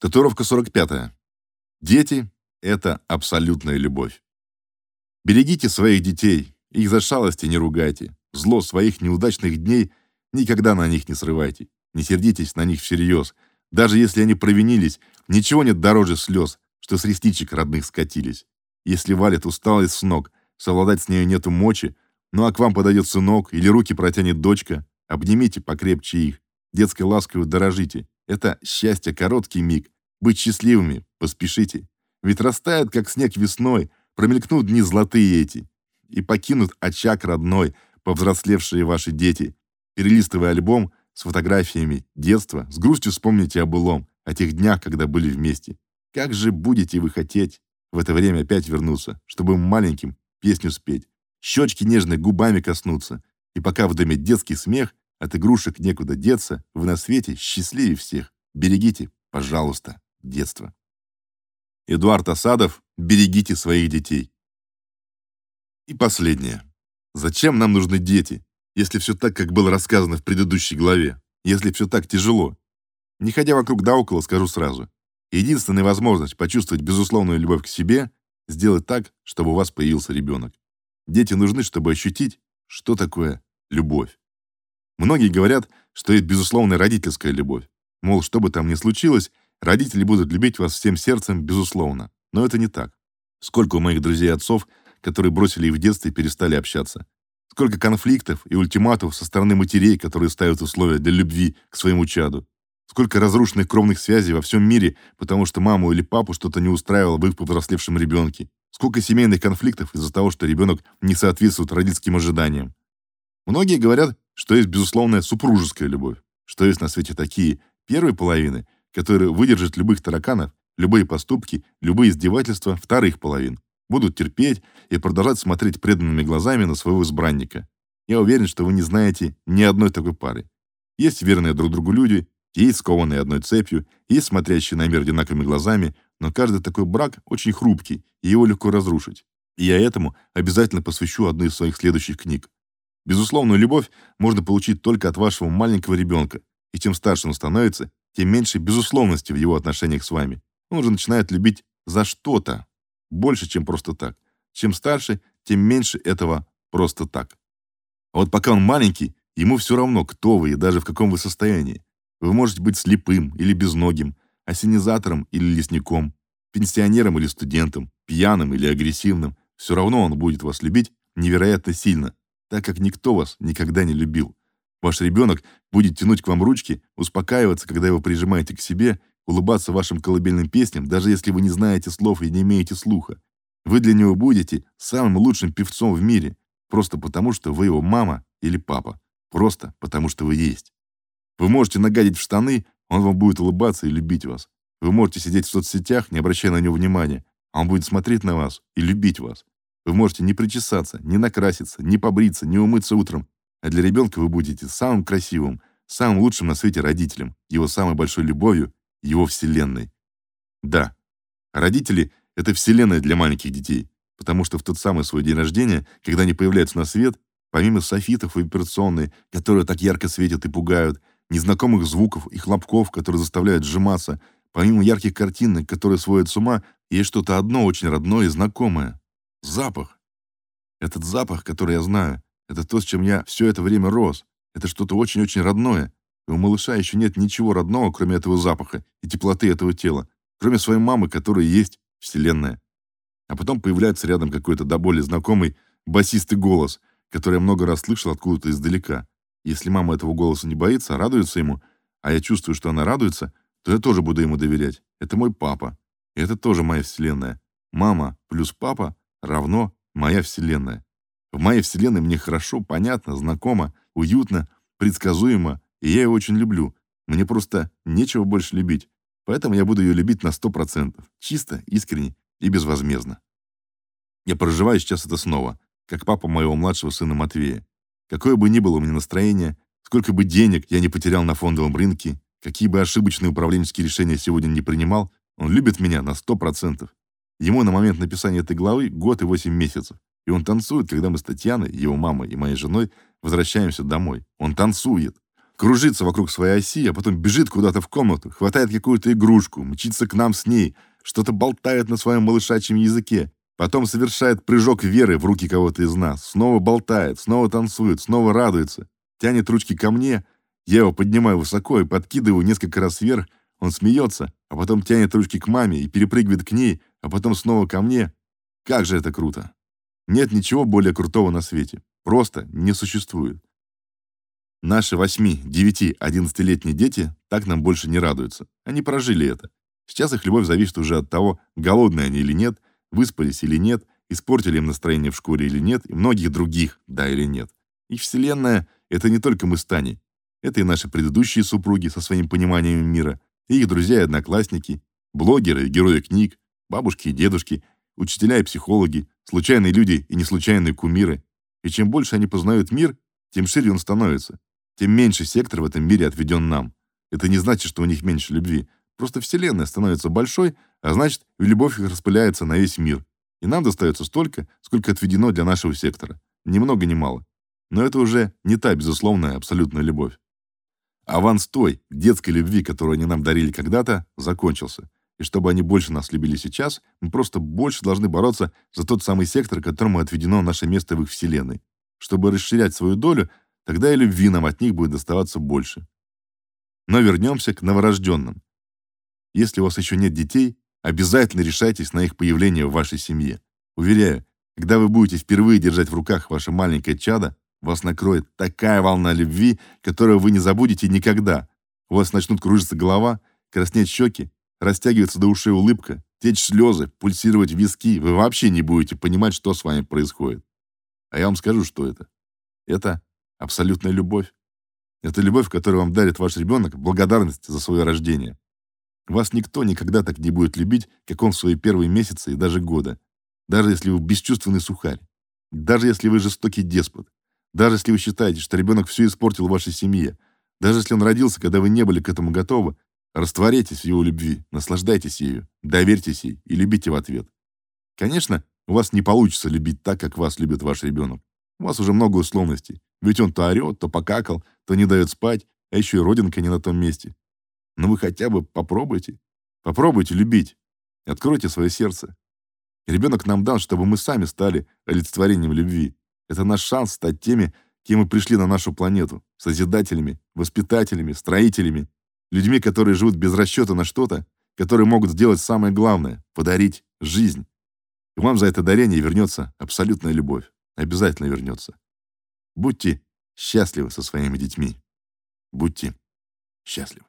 Татуировка 45. Дети – это абсолютная любовь. Берегите своих детей, их за шалости не ругайте. Зло своих неудачных дней никогда на них не срывайте. Не сердитесь на них всерьез. Даже если они провинились, ничего нет дороже слез, что с ресничек родных скатились. Если валит усталость с ног, совладать с нею нету мочи, ну а к вам подойдет сынок или руки протянет дочка, обнимите покрепче их, детской лаской дорожите. Это счастье короткий миг. Быть счастливыми поспешите. Ведь растает, как снег весной, промелькнут дни золотые эти, и покинут очаг родной повзрослевшие ваши дети. Перелистывая альбом с фотографиями детства, с грустью вспомните о былом, о тех днях, когда были вместе. Как же будете вы хотеть в это время опять вернуться, чтобы маленьким песню спеть, щечки нежной губами коснуться, и пока в доме детский смех, от игрушек некуда деться, вы на свете счастливее всех. Берегите, пожалуйста, детство. Эдуард Осадов, берегите своих детей. И последнее. Зачем нам нужны дети, если все так, как было рассказано в предыдущей главе, если все так тяжело? Не ходя вокруг да около, скажу сразу. Единственная возможность почувствовать безусловную любовь к себе – сделать так, чтобы у вас появился ребенок. Дети нужны, чтобы ощутить, что такое любовь. Многие говорят, что есть безусловная родительская любовь. Мол, что бы там ни случилось, родители будут любить вас всем сердцем, безусловно. Но это не так. Сколько у моих друзей-отцов, которые бросили их в детстве и перестали общаться. Сколько конфликтов и ультиматумов со стороны матерей, которые ставят условия для любви к своему чаду. Сколько разрушенных кровных связей во всем мире, потому что маму или папу что-то не устраивало в их повзрослевшем ребенке. Сколько семейных конфликтов из-за того, что ребенок не соответствует родительским ожиданиям. Многие говорят, что есть безусловная супружеская любовь, что есть на свете такие первые половины, которые выдержат любых тараканов, любые поступки, любые издевательства вторых половин, будут терпеть и продолжать смотреть преданными глазами на своего избранника. Я уверен, что вы не знаете ни одной такой пары. Есть верные друг другу люди, есть скованные одной цепью, есть смотрящие на мир одинаковыми глазами, но каждый такой брак очень хрупкий, и его легко разрушить. И я этому обязательно посвящу одну из своих следующих книг. Безусловную любовь можно получить только от вашего маленького ребенка, и чем старше он становится, тем меньше безусловности в его отношениях с вами. Он уже начинает любить за что-то, больше, чем просто так. Чем старше, тем меньше этого просто так. А вот пока он маленький, ему все равно, кто вы и даже в каком вы состоянии. Вы можете быть слепым или безногим, осенизатором или лесником, пенсионером или студентом, пьяным или агрессивным. Все равно он будет вас любить невероятно сильно, так как никто вас никогда не любил. Ваш ребенок будет тянуть к вам ручки, успокаиваться, когда вы прижимаете к себе, улыбаться вашим колыбельным песням, даже если вы не знаете слов и не имеете слуха. Вы для него будете самым лучшим певцом в мире, просто потому, что вы его мама или папа, просто потому, что вы есть. Вы можете нагадить в штаны, он вам будет улыбаться и любить вас. Вы можете сидеть в соцсетях, не обращая на него внимания, а он будет смотреть на вас и любить вас. Вы можете не причесаться, не накраситься, не побриться, не умыться утром, а для ребенка вы будете самым красивым, самым лучшим на свете родителем, его самой большой любовью, его вселенной. Да, родители — это вселенная для маленьких детей, потому что в тот самый свой день рождения, когда они появляются на свет, помимо софитов и операционной, которые так ярко светят и пугают, незнакомых звуков и хлопков, которые заставляют сжиматься, помимо ярких картинок, которые сводят с ума, есть что-то одно очень родное и знакомое. Запах. Этот запах, который я знаю, это то, с чем я все это время рос. Это что-то очень-очень родное. И у малыша еще нет ничего родного, кроме этого запаха и теплоты этого тела, кроме своей мамы, которая есть Вселенная. А потом появляется рядом какой-то до боли знакомый басистый голос, который я много раз слышал откуда-то издалека. Если мама этого голоса не боится, а радуется ему, а я чувствую, что она радуется, то я тоже буду ему доверять. Это мой папа. И это тоже моя Вселенная. Мама плюс папа равно моя вселенная. В моей вселенной мне хорошо, понятно, знакомо, уютно, предсказуемо, и я ее очень люблю. Мне просто нечего больше любить. Поэтому я буду ее любить на сто процентов, чисто, искренне и безвозмездно. Я проживаю сейчас это снова, как папа моего младшего сына Матвея. Какое бы ни было у меня настроение, сколько бы денег я не потерял на фондовом рынке, какие бы ошибочные управленческие решения сегодня не принимал, он любит меня на сто процентов. Ему на момент написания этой главы год и восемь месяцев. И он танцует, когда мы с Татьяной, его мамой и моей женой возвращаемся домой. Он танцует. кружится вокруг своей оси, а потом бежит куда-то в комнату, хватает какую-то игрушку, мчится к нам с ней, что-то болтает на своем малышачьем языке, потом совершает прыжок веры в руки кого-то из нас, снова болтает, снова танцует, снова радуется, тянет ручки ко мне, я его поднимаю высоко и подкидываю несколько раз вверх, он смеется, а потом тянет ручки к маме и перепрыгивает к ней, а потом снова ко мне. Как же это круто! Нет ничего более крутого на свете. Просто не существует. Наши 8, 9, 11-летние дети так нам больше не радуются. Они прожили это. Сейчас их любовь зависит уже от того, голодные они или нет, выспались или нет, испортили им настроение в школе или нет, и многих других, да или нет. И вселенная — это не только мы с Таней. Это и наши предыдущие супруги со своим пониманием мира, и их друзья и одноклассники, блогеры и герои книг, бабушки и дедушки, учителя и психологи, случайные люди и неслучайные кумиры. И чем больше они познают мир, тем шире он становится, тем меньше сектор в этом мире отведен нам. Это не значит, что у них меньше любви. Просто Вселенная становится большой, а значит, и любовь их распыляется на весь мир. И нам достается столько, сколько отведено для нашего сектора. Ни много ни мало. Но это уже не та безусловная абсолютная любовь. Аванс той детской любви, которую они нам дарили когда-то, закончился. И чтобы они больше нас любили сейчас, мы просто больше должны бороться за тот самый сектор, которому отведено наше место в их вселенной. Чтобы расширять свою долю, тогда и любви нам от них будет доставаться больше. Но вернемся к новорожденным. Если у вас еще нет детей, обязательно решайтесь на их появление в вашей семье. Уверяю, когда вы будете впервые держать в руках ваше маленькое чадо, вас накроет такая волна любви, которую вы не забудете никогда. У вас начнут кружиться голова, краснеть щеки, растягиваться до ушей улыбка, течь слезы, пульсировать виски. Вы вообще не будете понимать, что с вами происходит. А я вам скажу, что это. Это абсолютная любовь. Это любовь, которую вам дарит ваш ребенок благодарность за свое рождение. Вас никто никогда так не будет любить, как он в свои первые месяцы и даже года. Даже если вы бесчувственный сухарь. Даже если вы жестокий деспот. Даже если вы считаете, что ребенок все испортил в вашей семье, даже если он родился, когда вы не были к этому готовы, растворитесь в его любви, наслаждайтесь ею, доверьтесь ей и любите в ответ. Конечно, у вас не получится любить так, как вас любит ваш ребенок. У вас уже много условностей. Ведь он то орет, то покакал, то не дает спать, а еще и родинка не на том месте. Но вы хотя бы попробуйте. Попробуйте любить. Откройте свое сердце. Ребенок нам дан, чтобы мы сами стали олицетворением любви. Это наш шанс стать теми, кем мы пришли на нашу планету, созидателями, воспитателями, строителями, людьми, которые живут без расчета на что-то, которые могут сделать самое главное подарить жизнь. И вам за это дарение вернется абсолютная любовь. Обязательно вернется. Будьте счастливы со своими детьми. Будьте счастливы.